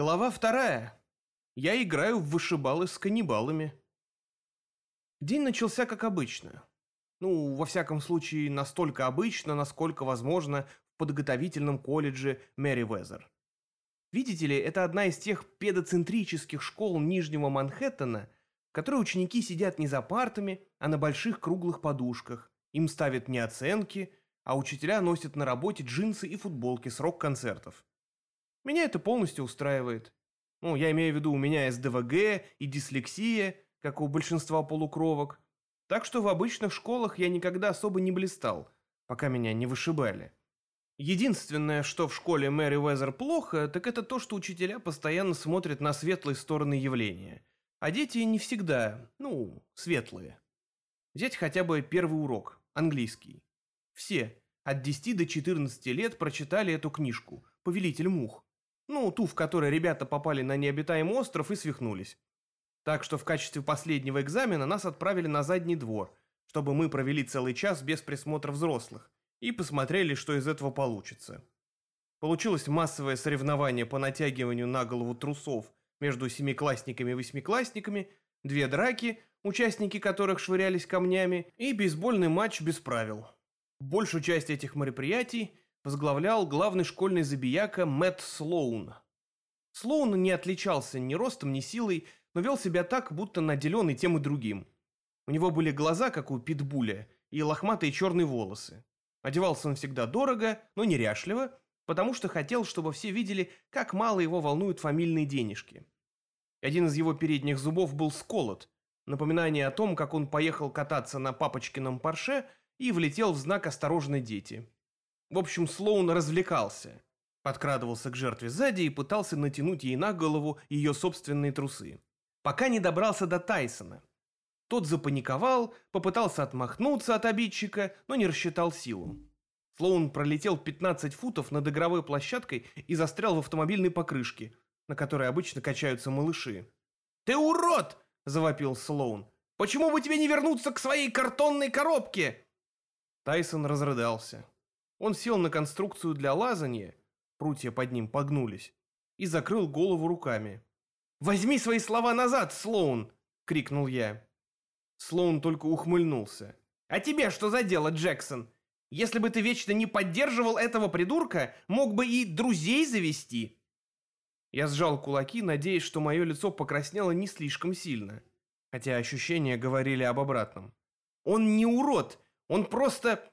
Глава вторая. Я играю в вышибалы с каннибалами. День начался как обычно. Ну, во всяком случае, настолько обычно, насколько возможно в подготовительном колледже Мэри Везер. Видите ли, это одна из тех педоцентрических школ Нижнего Манхэттена, в которой ученики сидят не за партами, а на больших круглых подушках. Им ставят не оценки, а учителя носят на работе джинсы и футболки с рок-концертов. Меня это полностью устраивает. Ну, я имею в виду, у меня СДВГ и дислексия, как у большинства полукровок. Так что в обычных школах я никогда особо не блистал, пока меня не вышибали. Единственное, что в школе Мэри Уэзер плохо, так это то, что учителя постоянно смотрят на светлые стороны явления. А дети не всегда, ну, светлые. Взять хотя бы первый урок, английский. Все, от 10 до 14 лет, прочитали эту книжку «Повелитель мух». Ну, ту, в которой ребята попали на необитаемый остров и свихнулись. Так что в качестве последнего экзамена нас отправили на задний двор, чтобы мы провели целый час без присмотра взрослых и посмотрели, что из этого получится. Получилось массовое соревнование по натягиванию на голову трусов между семиклассниками и восьмиклассниками, две драки, участники которых швырялись камнями, и бейсбольный матч без правил. Большую часть этих мероприятий возглавлял главный школьный забияка Мэтт Слоун. Слоун не отличался ни ростом, ни силой, но вел себя так, будто наделен и тем и другим. У него были глаза, как у питбуля, и лохматые черные волосы. Одевался он всегда дорого, но неряшливо, потому что хотел, чтобы все видели, как мало его волнуют фамильные денежки. Один из его передних зубов был сколот, напоминание о том, как он поехал кататься на папочкином парше и влетел в знак «Осторожны, дети». В общем, Слоун развлекался. Подкрадывался к жертве сзади и пытался натянуть ей на голову ее собственные трусы. Пока не добрался до Тайсона. Тот запаниковал, попытался отмахнуться от обидчика, но не рассчитал силу. Слоун пролетел 15 футов над игровой площадкой и застрял в автомобильной покрышке, на которой обычно качаются малыши. «Ты урод!» – завопил Слоун. «Почему бы тебе не вернуться к своей картонной коробке?» Тайсон разрыдался. Он сел на конструкцию для лазания, прутья под ним погнулись, и закрыл голову руками. «Возьми свои слова назад, Слоун!» — крикнул я. Слоун только ухмыльнулся. «А тебе что за дело, Джексон? Если бы ты вечно не поддерживал этого придурка, мог бы и друзей завести!» Я сжал кулаки, надеясь, что мое лицо покраснело не слишком сильно, хотя ощущения говорили об обратном. «Он не урод, он просто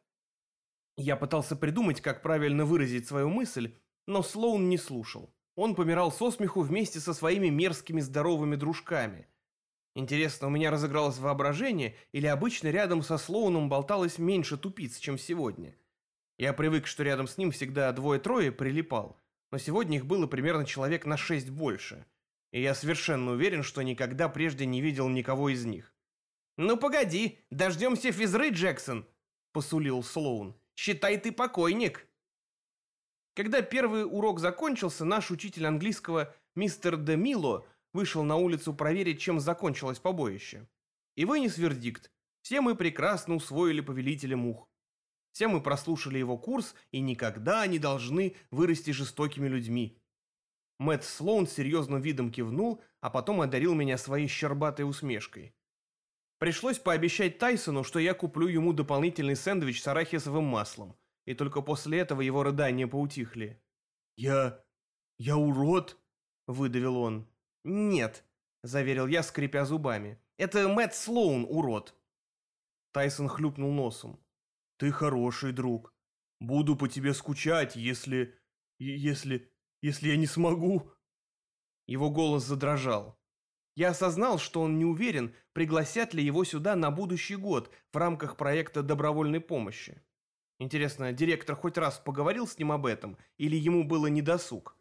я пытался придумать, как правильно выразить свою мысль, но Слоун не слушал. Он помирал со смеху вместе со своими мерзкими здоровыми дружками. Интересно, у меня разыгралось воображение, или обычно рядом со Слоуном болталось меньше тупиц, чем сегодня? Я привык, что рядом с ним всегда двое-трое прилипал, но сегодня их было примерно человек на шесть больше. И я совершенно уверен, что никогда прежде не видел никого из них. «Ну погоди, дождемся физры, Джексон!» – посулил Слоун. Считай, ты покойник. Когда первый урок закончился, наш учитель английского мистер Де Мило вышел на улицу проверить, чем закончилось побоище. И вынес вердикт. Все мы прекрасно усвоили повелителя мух. Все мы прослушали его курс и никогда не должны вырасти жестокими людьми. Мэтт Слоун серьезным видом кивнул, а потом одарил меня своей щербатой усмешкой. Пришлось пообещать Тайсону, что я куплю ему дополнительный сэндвич с арахисовым маслом, и только после этого его рыдания поутихли. «Я... я урод?» – выдавил он. «Нет», – заверил я, скрипя зубами. «Это Мэтт Слоун, урод». Тайсон хлюпнул носом. «Ты хороший друг. Буду по тебе скучать, если... если... если я не смогу...» Его голос задрожал. Я осознал, что он не уверен, пригласят ли его сюда на будущий год в рамках проекта добровольной помощи. Интересно, директор хоть раз поговорил с ним об этом, или ему было недосуг?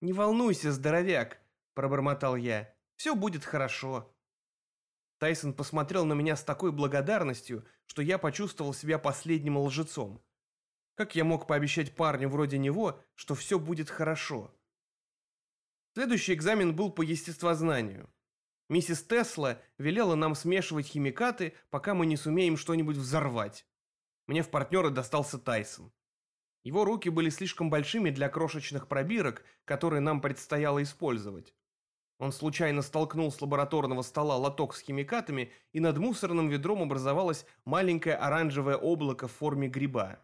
«Не волнуйся, здоровяк», – пробормотал я. «Все будет хорошо». Тайсон посмотрел на меня с такой благодарностью, что я почувствовал себя последним лжецом. Как я мог пообещать парню вроде него, что все будет хорошо? Следующий экзамен был по естествознанию. Миссис Тесла велела нам смешивать химикаты, пока мы не сумеем что-нибудь взорвать. Мне в партнеры достался Тайсон. Его руки были слишком большими для крошечных пробирок, которые нам предстояло использовать. Он случайно столкнул с лабораторного стола лоток с химикатами, и над мусорным ведром образовалось маленькое оранжевое облако в форме гриба.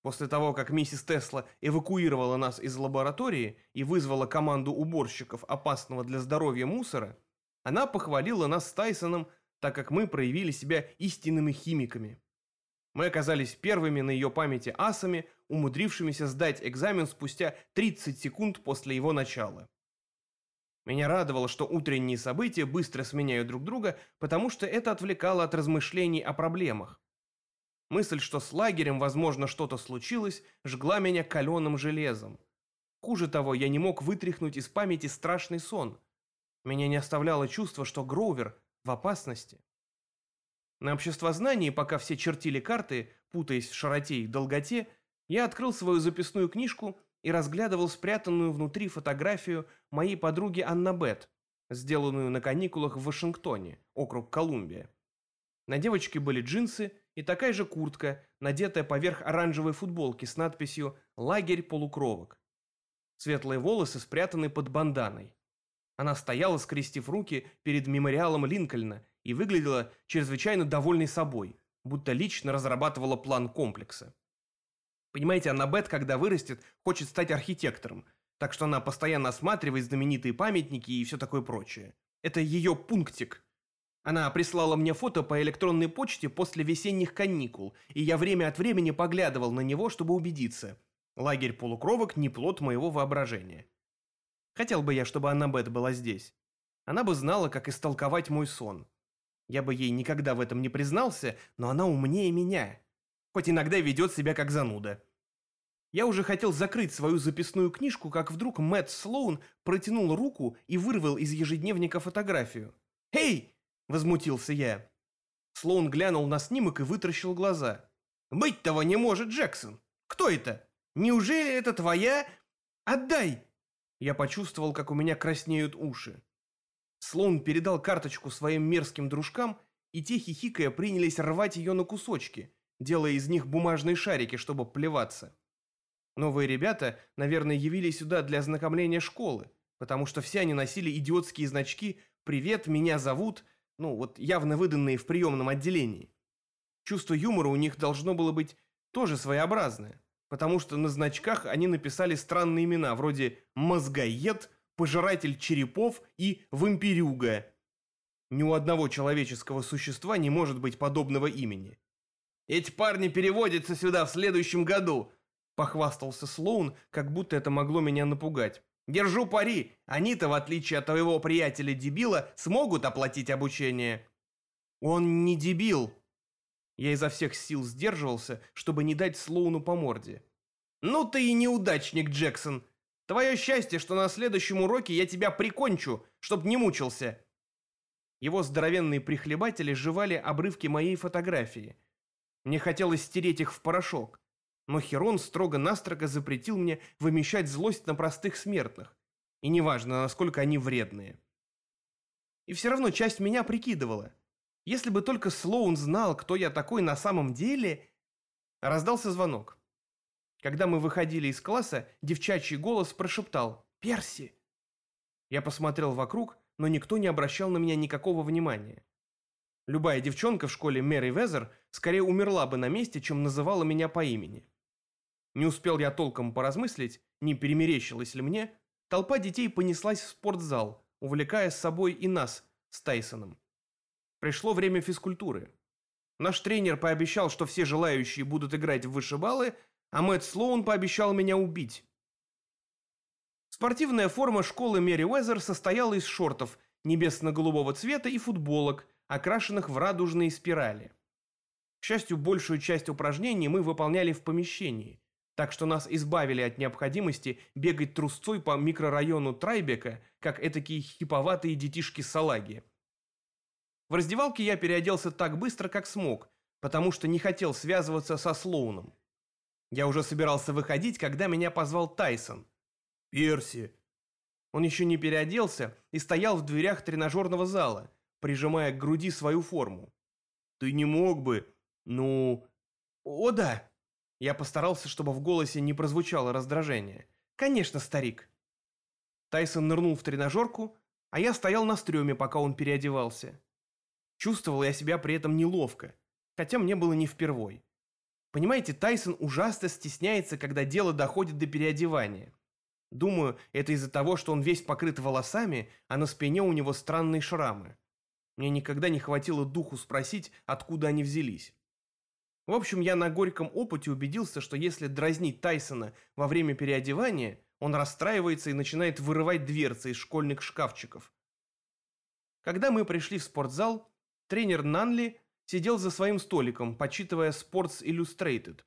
После того, как миссис Тесла эвакуировала нас из лаборатории и вызвала команду уборщиков опасного для здоровья мусора, она похвалила нас с Тайсоном, так как мы проявили себя истинными химиками. Мы оказались первыми на ее памяти асами, умудрившимися сдать экзамен спустя 30 секунд после его начала. Меня радовало, что утренние события быстро сменяют друг друга, потому что это отвлекало от размышлений о проблемах. Мысль, что с лагерем, возможно, что-то случилось, жгла меня каленым железом. Хуже того, я не мог вытряхнуть из памяти страшный сон. Меня не оставляло чувство, что Гроувер в опасности. На обществознании, пока все чертили карты, путаясь в широте и долготе, я открыл свою записную книжку и разглядывал спрятанную внутри фотографию моей подруги Аннабет, сделанную на каникулах в Вашингтоне, округ Колумбия. На девочке были джинсы и такая же куртка, надетая поверх оранжевой футболки с надписью «Лагерь полукровок». Светлые волосы спрятаны под банданой. Она стояла, скрестив руки перед мемориалом Линкольна и выглядела чрезвычайно довольной собой, будто лично разрабатывала план комплекса. Понимаете, Аннабет, когда вырастет, хочет стать архитектором, так что она постоянно осматривает знаменитые памятники и все такое прочее. Это ее пунктик. Она прислала мне фото по электронной почте после весенних каникул, и я время от времени поглядывал на него, чтобы убедиться. Лагерь полукровок не плод моего воображения. Хотел бы я, чтобы Аннабет была здесь. Она бы знала, как истолковать мой сон. Я бы ей никогда в этом не признался, но она умнее меня хоть иногда ведет себя как зануда. Я уже хотел закрыть свою записную книжку, как вдруг Мэтт Слоун протянул руку и вырвал из ежедневника фотографию. «Эй!» – возмутился я. Слоун глянул на снимок и вытаращил глаза. «Быть того не может, Джексон! Кто это? Неужели это твоя? Отдай!» Я почувствовал, как у меня краснеют уши. Слоун передал карточку своим мерзким дружкам, и те, хихикая, принялись рвать ее на кусочки, делая из них бумажные шарики, чтобы плеваться. Новые ребята, наверное, явились сюда для ознакомления школы, потому что все они носили идиотские значки «Привет, меня зовут», ну вот явно выданные в приемном отделении. Чувство юмора у них должно было быть тоже своеобразное, потому что на значках они написали странные имена вроде «Мозгоед», «Пожиратель черепов» и «Вампирюга». Ни у одного человеческого существа не может быть подобного имени. Эти парни переводятся сюда в следующем году», — похвастался Слоун, как будто это могло меня напугать. «Держу пари, они-то, в отличие от твоего приятеля-дебила, смогут оплатить обучение». «Он не дебил». Я изо всех сил сдерживался, чтобы не дать Слоуну по морде. «Ну ты и неудачник, Джексон. Твое счастье, что на следующем уроке я тебя прикончу, чтоб не мучился». Его здоровенные прихлебатели жевали обрывки моей фотографии — мне хотелось стереть их в порошок. Но Херон строго-настрого запретил мне вымещать злость на простых смертных. И неважно, насколько они вредные. И все равно часть меня прикидывала. Если бы только Слоун знал, кто я такой на самом деле... Раздался звонок. Когда мы выходили из класса, девчачий голос прошептал «Перси!». Я посмотрел вокруг, но никто не обращал на меня никакого внимания. Любая девчонка в школе Мэри Везер скорее умерла бы на месте, чем называла меня по имени. Не успел я толком поразмыслить, не перемерещилось ли мне, толпа детей понеслась в спортзал, увлекая с собой и нас с Тайсоном. Пришло время физкультуры. Наш тренер пообещал, что все желающие будут играть в вышибалы, а Мэтт Слоун пообещал меня убить. Спортивная форма школы Мэри Уэзер состояла из шортов небесно-голубого цвета и футболок, окрашенных в радужные спирали. К счастью, большую часть упражнений мы выполняли в помещении, так что нас избавили от необходимости бегать трусцой по микрорайону Трайбека, как этакие хиповатые детишки салаги. В раздевалке я переоделся так быстро, как смог, потому что не хотел связываться со Слоуном. Я уже собирался выходить, когда меня позвал Тайсон. «Перси!» Он еще не переоделся и стоял в дверях тренажерного зала, прижимая к груди свою форму. «Ты не мог бы, ну...» «О да!» Я постарался, чтобы в голосе не прозвучало раздражение. «Конечно, старик». Тайсон нырнул в тренажерку, а я стоял на стреме, пока он переодевался. Чувствовал я себя при этом неловко, хотя мне было не впервой. Понимаете, Тайсон ужасно стесняется, когда дело доходит до переодевания. Думаю, это из-за того, что он весь покрыт волосами, а на спине у него странные шрамы. Мне никогда не хватило духу спросить, откуда они взялись. В общем, я на горьком опыте убедился, что если дразнить Тайсона во время переодевания, он расстраивается и начинает вырывать дверцы из школьных шкафчиков. Когда мы пришли в спортзал, тренер Нанли сидел за своим столиком, почитывая Sports Illustrated.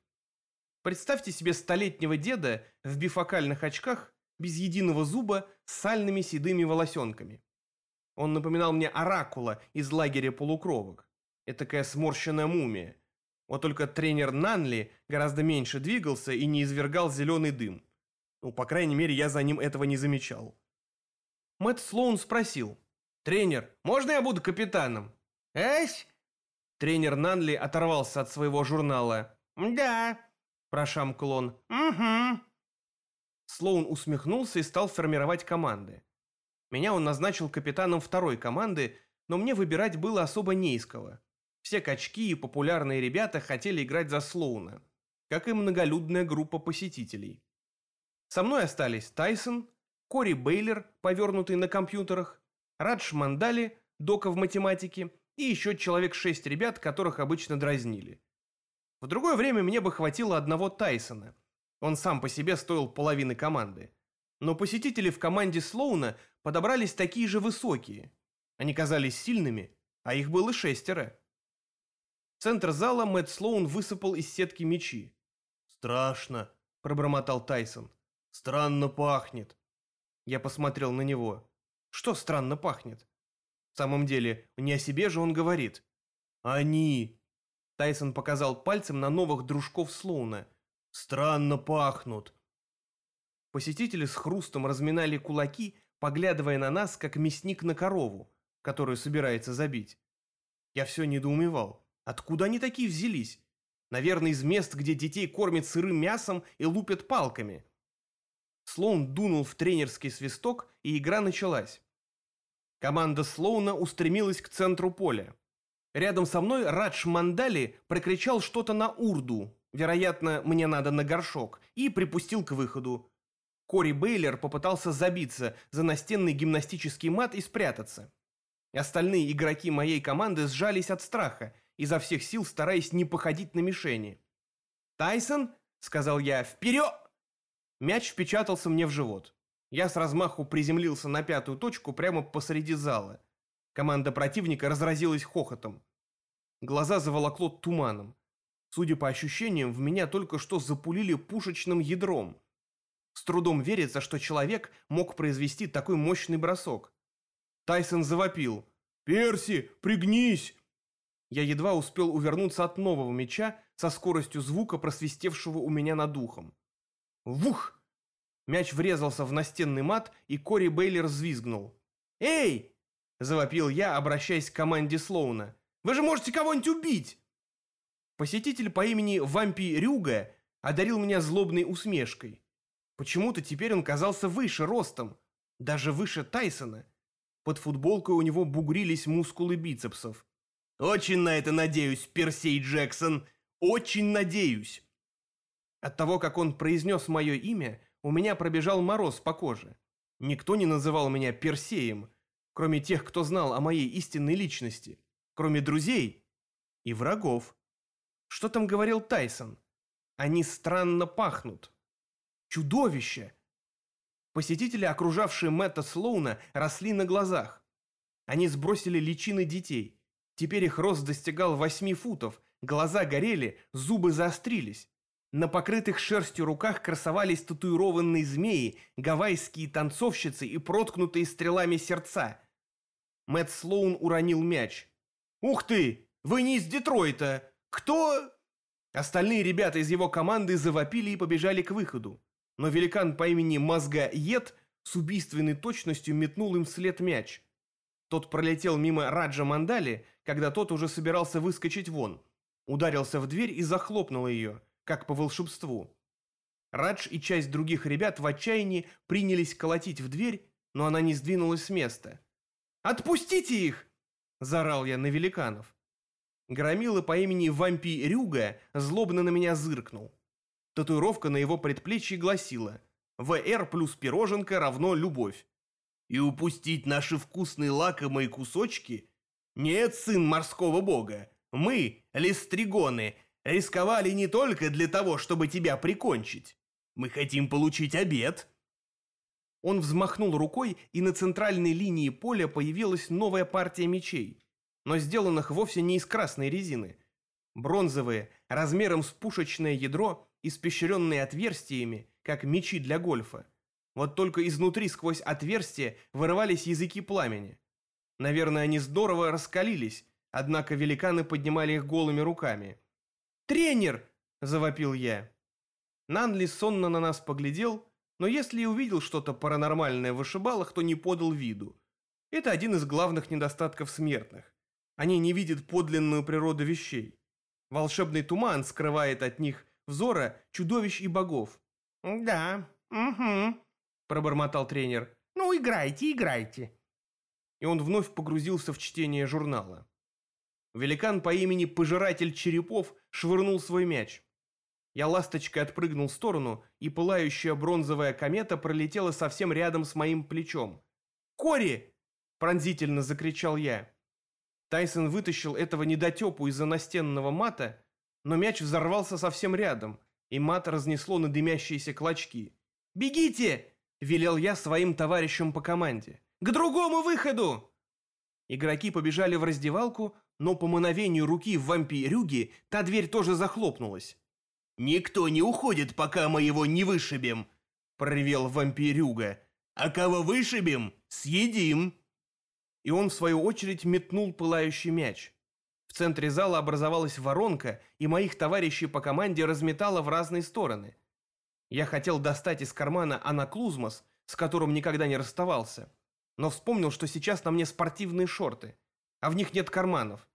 Представьте себе столетнего деда в бифокальных очках, без единого зуба, с сальными седыми волосенками. Он напоминал мне оракула из лагеря полукровок. Этакая сморщенная мумия. Вот только тренер Нанли гораздо меньше двигался и не извергал зеленый дым. Ну, по крайней мере, я за ним этого не замечал. Мэтт Слоун спросил. «Тренер, можно я буду капитаном?» «Эсь?» Тренер Нанли оторвался от своего журнала. «Да», – прошамкал он. «Угу». Слоун усмехнулся и стал формировать команды. Меня он назначил капитаном второй команды, но мне выбирать было особо не из кого. Все качки и популярные ребята хотели играть за Слоуна, как и многолюдная группа посетителей. Со мной остались Тайсон, Кори Бейлер, повернутый на компьютерах, Радж Мандали, дока в математике, и еще человек шесть ребят, которых обычно дразнили. В другое время мне бы хватило одного Тайсона. Он сам по себе стоил половины команды. Но посетители в команде Слоуна подобрались такие же высокие. Они казались сильными, а их было шестеро. центр зала Мэтт Слоун высыпал из сетки мечи. «Страшно», – пробормотал Тайсон. «Странно пахнет». Я посмотрел на него. «Что странно пахнет?» Самом деле, не о себе же он говорит. «Они!» Тайсон показал пальцем на новых дружков Слоуна. «Странно пахнут!» Посетители с хрустом разминали кулаки, поглядывая на нас, как мясник на корову, которую собирается забить. Я все недоумевал. Откуда они такие взялись? Наверное, из мест, где детей кормят сырым мясом и лупят палками. Слоун дунул в тренерский свисток, и игра началась. Команда Слоуна устремилась к центру поля. Рядом со мной Радж Мандали прокричал что-то на урду, вероятно, мне надо на горшок, и припустил к выходу. Кори Бейлер попытался забиться за настенный гимнастический мат и спрятаться. Остальные игроки моей команды сжались от страха, изо всех сил стараясь не походить на мишени. «Тайсон», — сказал я, — «вперед!» Мяч впечатался мне в живот. Я с размаху приземлился на пятую точку прямо посреди зала. Команда противника разразилась хохотом. Глаза заволокло туманом. Судя по ощущениям, в меня только что запулили пушечным ядром. С трудом верится, что человек мог произвести такой мощный бросок. Тайсон завопил. «Перси, пригнись!» Я едва успел увернуться от нового мяча со скоростью звука, просвистевшего у меня над ухом. Вух! Мяч врезался в настенный мат, и Кори Бейлер взвизгнул. «Эй!» – завопил я, обращаясь к команде Слоуна. «Вы же можете кого-нибудь убить!» Посетитель по имени Вампи Рюга одарил меня злобной усмешкой. Почему-то теперь он казался выше ростом, даже выше Тайсона. Под футболкой у него бугрились мускулы бицепсов. «Очень на это надеюсь, Персей Джексон! Очень надеюсь!» От того, как он произнес мое имя, у меня пробежал мороз по коже. Никто не называл меня Персеем, кроме тех, кто знал о моей истинной личности, кроме друзей и врагов. Что там говорил Тайсон? Они странно пахнут. Чудовище! Посетители, окружавшие Мэтта Слоуна, росли на глазах. Они сбросили личины детей. Теперь их рост достигал восьми футов, глаза горели, зубы заострились. На покрытых шерстью руках красовались татуированные змеи, гавайские танцовщицы и проткнутые стрелами сердца. Мэтт Слоун уронил мяч. «Ух ты! Вы не из Детройта! Кто...» Остальные ребята из его команды завопили и побежали к выходу. Но великан по имени Мозга Ед с убийственной точностью метнул им вслед мяч. Тот пролетел мимо Раджа Мандали, когда тот уже собирался выскочить вон. Ударился в дверь и захлопнул ее – как по волшебству. Радж и часть других ребят в отчаянии принялись колотить в дверь, но она не сдвинулась с места. «Отпустите их!» – заорал я на великанов. Громила по имени Вампи Рюга злобно на меня зыркнул. Татуировка на его предплечье гласила «ВР плюс пироженка равно любовь». «И упустить наши вкусные лакомые кусочки? Нет, сын морского бога, мы, листригоны, рисковали не только для того, чтобы тебя прикончить. Мы хотим получить обед». Он взмахнул рукой, и на центральной линии поля появилась новая партия мечей, но сделанных вовсе не из красной резины. Бронзовые, размером с пушечное ядро, испещренные отверстиями, как мечи для гольфа. Вот только изнутри сквозь отверстия вырывались языки пламени. Наверное, они здорово раскалились, однако великаны поднимали их голыми руками. «Тренер!» – завопил я. Нанли сонно на нас поглядел, но если и увидел что-то паранормальное в вышибалах, то не подал виду. Это один из главных недостатков смертных. Они не видят подлинную природу вещей. Волшебный туман скрывает от них взора чудовищ и богов. «Да, угу», – пробормотал тренер. «Ну, играйте, играйте». И он вновь погрузился в чтение журнала. Великан по имени Пожиратель Черепов швырнул свой мяч. Я ласточкой отпрыгнул в сторону, и пылающая бронзовая комета пролетела совсем рядом с моим плечом. «Кори!» – пронзительно закричал я. Тайсон вытащил этого недотепу из-за настенного мата, но мяч взорвался совсем рядом, и мат разнесло на дымящиеся клочки. «Бегите!» – велел я своим товарищам по команде. «К другому выходу!» Игроки побежали в раздевалку, но по мановению руки в вампирюги та дверь тоже захлопнулась. «Никто не уходит, пока мы его не вышибем», — проревел вампирюга. «А кого вышибем, съедим». И он, в свою очередь, метнул пылающий мяч. В центре зала образовалась воронка, и моих товарищей по команде разметало в разные стороны. Я хотел достать из кармана анаклузмос, с которым никогда не расставался, но вспомнил, что сейчас на мне спортивные шорты, а в них нет карманов.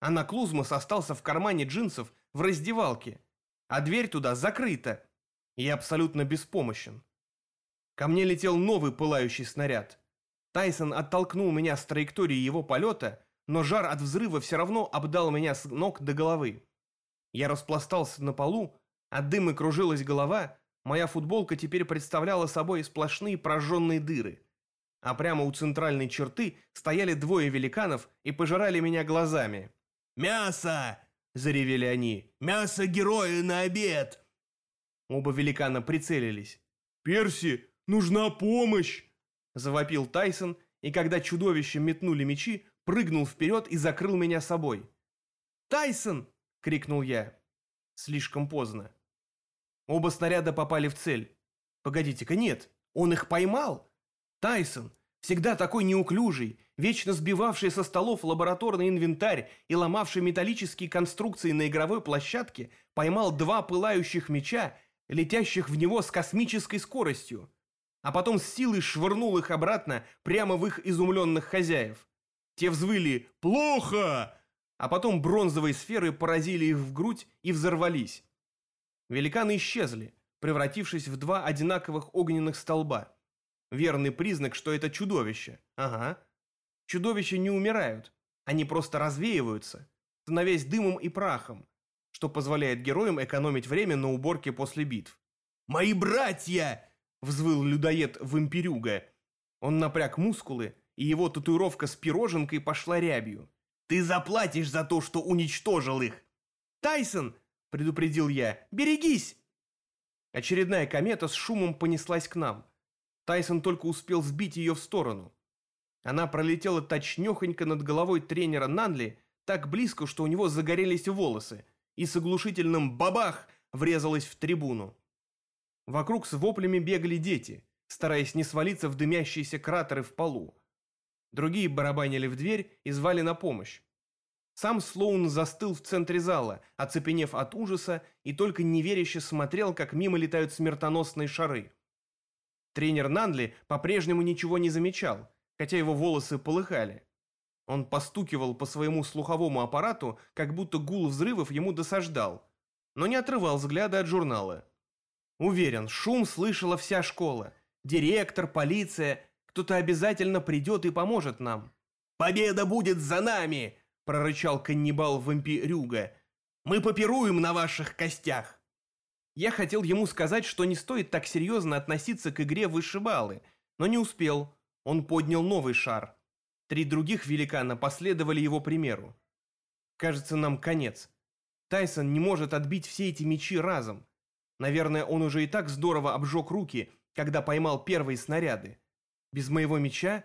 Анаклузмос остался в кармане джинсов в раздевалке, а дверь туда закрыта. Я абсолютно беспомощен. Ко мне летел новый пылающий снаряд. Тайсон оттолкнул меня с траектории его полета, но жар от взрыва все равно обдал меня с ног до головы. Я распластался на полу, от дыма кружилась голова, моя футболка теперь представляла собой сплошные прожженные дыры. А прямо у центральной черты стояли двое великанов и пожирали меня глазами. «Мясо!» заревели они. «Мясо героя на обед!» Оба великана прицелились. «Перси, нужна помощь!» Завопил Тайсон, и когда чудовища метнули мечи, прыгнул вперед и закрыл меня собой. «Тайсон!» — крикнул я. Слишком поздно. Оба снаряда попали в цель. Погодите-ка, нет, он их поймал? Тайсон, всегда такой неуклюжий, вечно сбивавший со столов лабораторный инвентарь и ломавший металлические конструкции на игровой площадке, поймал два пылающих меча, летящих в него с космической скоростью, а потом с силой швырнул их обратно прямо в их изумленных хозяев. Те взвыли «Плохо!», а потом бронзовые сферы поразили их в грудь и взорвались. Великаны исчезли, превратившись в два одинаковых огненных столба. Верный признак, что это чудовище. Ага. Чудовища не умирают, они просто развеиваются, становясь дымом и прахом, что позволяет героям экономить время на уборке после битв. «Мои братья!» – взвыл людоед Вампирюга. Он напряг мускулы, и его татуировка с пироженкой пошла рябью. «Ты заплатишь за то, что уничтожил их!» «Тайсон!» – предупредил я. «Берегись!» Очередная комета с шумом понеслась к нам. Тайсон только успел сбить ее в сторону. Она пролетела точнёхонько над головой тренера Нанли, так близко, что у него загорелись волосы, и с оглушительным «бабах» врезалась в трибуну. Вокруг с воплями бегали дети, стараясь не свалиться в дымящиеся кратеры в полу. Другие барабанили в дверь и звали на помощь. Сам Слоун застыл в центре зала, оцепенев от ужаса, и только неверяще смотрел, как мимо летают смертоносные шары. Тренер Нанли по-прежнему ничего не замечал – хотя его волосы полыхали. Он постукивал по своему слуховому аппарату, как будто гул взрывов ему досаждал. но не отрывал взгляда от журнала. Уверен, шум слышала вся школа. Директор, полиция, кто-то обязательно придет и поможет нам. «Победа будет за нами!» – прорычал каннибал-вампирюга. «Мы попируем на ваших костях!» Я хотел ему сказать, что не стоит так серьезно относиться к игре вышибалы, но не успел. Он поднял новый шар. Три других великана последовали его примеру. Кажется, нам конец. Тайсон не может отбить все эти мечи разом. Наверное, он уже и так здорово обжег руки, когда поймал первые снаряды. Без моего меча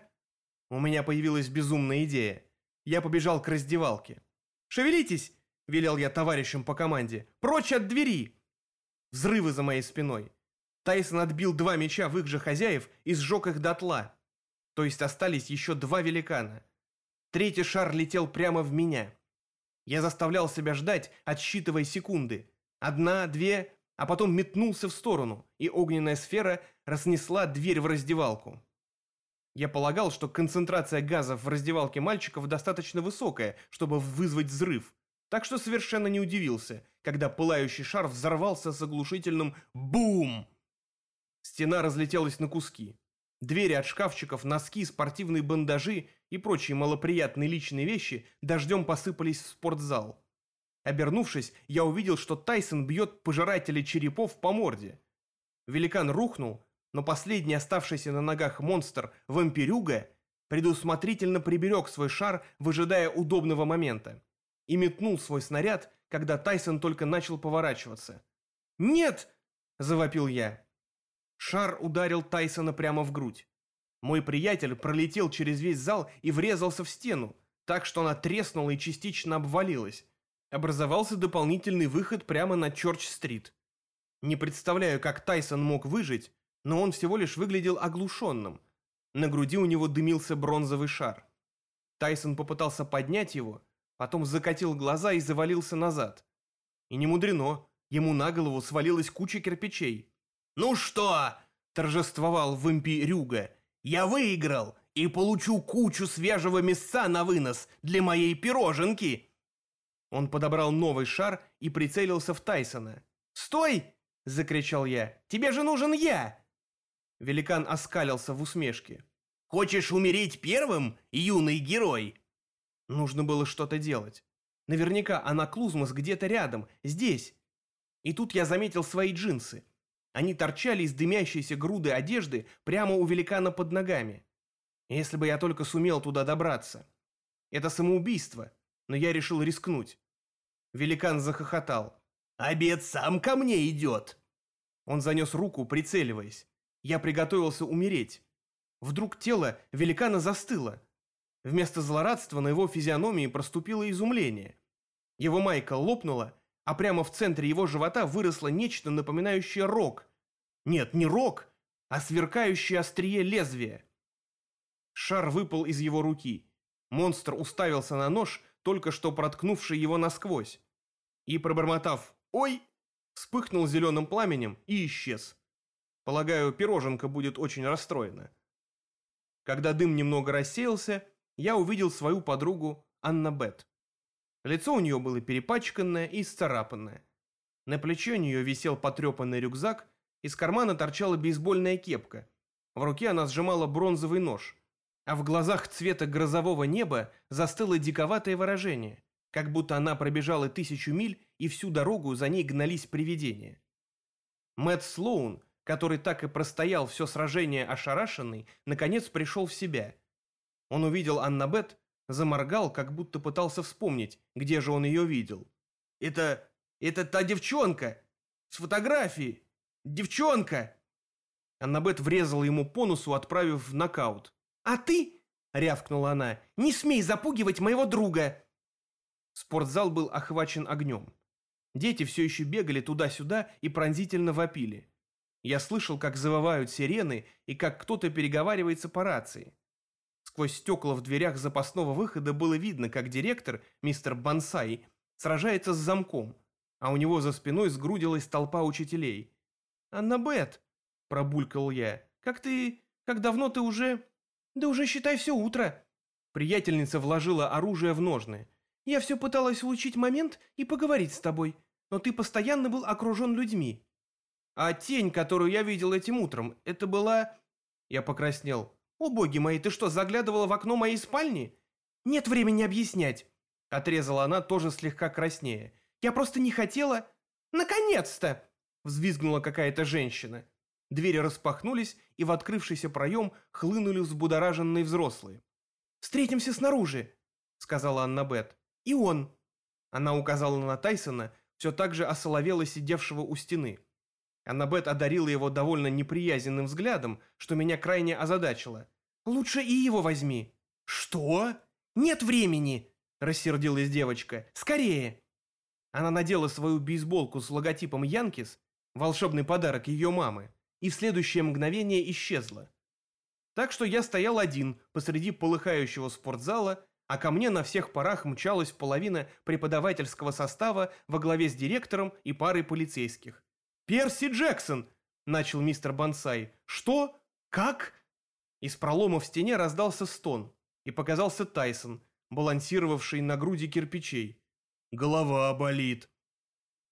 у меня появилась безумная идея. Я побежал к раздевалке. «Шевелитесь!» – велел я товарищам по команде. «Прочь от двери!» Взрывы за моей спиной. Тайсон отбил два меча в их же хозяев и сжег их дотла. То есть остались еще два великана. Третий шар летел прямо в меня. Я заставлял себя ждать, отсчитывая секунды. Одна, две, а потом метнулся в сторону, и огненная сфера разнесла дверь в раздевалку. Я полагал, что концентрация газов в раздевалке мальчиков достаточно высокая, чтобы вызвать взрыв, так что совершенно не удивился, когда пылающий шар взорвался с оглушительным «бум!». Стена разлетелась на куски. Двери от шкафчиков, носки, спортивные бандажи и прочие малоприятные личные вещи дождем посыпались в спортзал. Обернувшись, я увидел, что Тайсон бьет пожирателя черепов по морде. Великан рухнул, но последний оставшийся на ногах монстр, вампирюга, предусмотрительно приберег свой шар, выжидая удобного момента, и метнул свой снаряд, когда Тайсон только начал поворачиваться. «Нет!» – завопил я. Шар ударил Тайсона прямо в грудь. Мой приятель пролетел через весь зал и врезался в стену, так что она треснула и частично обвалилась. Образовался дополнительный выход прямо на Чорч-стрит. Не представляю, как Тайсон мог выжить, но он всего лишь выглядел оглушенным. На груди у него дымился бронзовый шар. Тайсон попытался поднять его, потом закатил глаза и завалился назад. И не мудрено, ему на голову свалилась куча кирпичей. «Ну что?» – торжествовал вампирюга. «Я выиграл и получу кучу свежего мяса на вынос для моей пироженки!» Он подобрал новый шар и прицелился в Тайсона. «Стой!» – закричал я. «Тебе же нужен я!» Великан оскалился в усмешке. «Хочешь умереть первым, юный герой?» Нужно было что-то делать. Наверняка Анаклузмос где-то рядом, здесь. И тут я заметил свои джинсы. Они торчали из дымящейся груды одежды прямо у великана под ногами. Если бы я только сумел туда добраться. Это самоубийство, но я решил рискнуть. Великан захохотал. «Обед сам ко мне идет!» Он занес руку, прицеливаясь. Я приготовился умереть. Вдруг тело великана застыло. Вместо злорадства на его физиономии проступило изумление. Его майка лопнула, а прямо в центре его живота выросло нечто напоминающее рог. Нет, не рог, а сверкающее острие лезвия. Шар выпал из его руки. Монстр уставился на нож, только что проткнувший его насквозь. И, пробормотав «Ой!», вспыхнул зеленым пламенем и исчез. Полагаю, пироженка будет очень расстроена. Когда дым немного рассеялся, я увидел свою подругу Анна Бет. Лицо у нее было перепачканное и исцарапанное. На плече у нее висел потрепанный рюкзак, из кармана торчала бейсбольная кепка. В руке она сжимала бронзовый нож. А в глазах цвета грозового неба застыло диковатое выражение, как будто она пробежала тысячу миль и всю дорогу за ней гнались привидения. Мэтт Слоун который так и простоял все сражение ошарашенный, наконец пришел в себя. Он увидел Аннабет, заморгал, как будто пытался вспомнить, где же он ее видел. «Это... это та девчонка! С фотографии! Девчонка!» Аннабет врезал ему по носу, отправив в нокаут. «А ты?» — рявкнула она. «Не смей запугивать моего друга!» Спортзал был охвачен огнем. Дети все еще бегали туда-сюда и пронзительно вопили. Я слышал, как завывают сирены и как кто-то переговаривается по рации. Сквозь стекла в дверях запасного выхода было видно, как директор, мистер Бонсай, сражается с замком, а у него за спиной сгрудилась толпа учителей. «Аннабет», — пробулькал я, — «как ты... как давно ты уже...» «Да уже, считай, все утро». Приятельница вложила оружие в ножны. «Я все пыталась улучшить момент и поговорить с тобой. но ты постоянно был окружен людьми. А тень, которую я видел этим утром, это была...» Я покраснел. «О, боги мои, ты что, заглядывала в окно моей спальни?» «Нет времени объяснять», — отрезала она, тоже слегка краснее. «Я просто не хотела...» «Наконец-то!» — взвизгнула какая-то женщина. Двери распахнулись, и в открывшийся проем хлынули взбудораженные взрослые. «Встретимся снаружи», — сказала Анна Бет. «И он». Она указала на Тайсона, все так же осоловело сидевшего у стены. Аннабет одарила его довольно неприязненным взглядом, что меня крайне озадачило. «Лучше и его возьми». «Что? Нет времени!» – рассердилась девочка. «Скорее!» Она надела свою бейсболку с логотипом «Янкис», волшебный подарок ее мамы, и в следующее мгновение исчезла. Так что я стоял один посреди полыхающего спортзала, а ко мне на всех парах мчалась половина преподавательского состава во главе с директором и парой полицейских. «Перси Джексон!» – начал мистер Бонсай. «Что? Как?» Из пролома в стене раздался стон, и показался Тайсон, балансировавший на груди кирпичей. «Голова болит».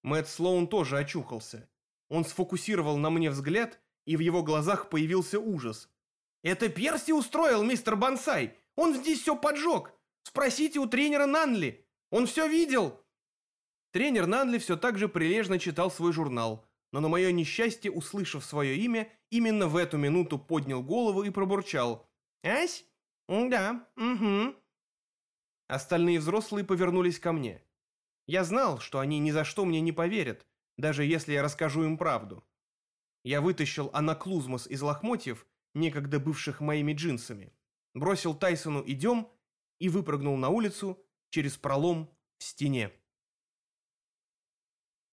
Мэтт Слоун тоже очухался. Он сфокусировал на мне взгляд, и в его глазах появился ужас. «Это Перси устроил, мистер Бонсай! Он здесь все поджег! Спросите у тренера Нанли! Он все видел!» Тренер Нанли все так же прилежно читал свой журнал – но на мое несчастье, услышав свое имя, именно в эту минуту поднял голову и пробурчал. «Ась? Да, угу». Остальные взрослые повернулись ко мне. Я знал, что они ни за что мне не поверят, даже если я расскажу им правду. Я вытащил анаклузмос из лохмотьев, некогда бывших моими джинсами, бросил Тайсону «идем» и выпрыгнул на улицу через пролом в стене.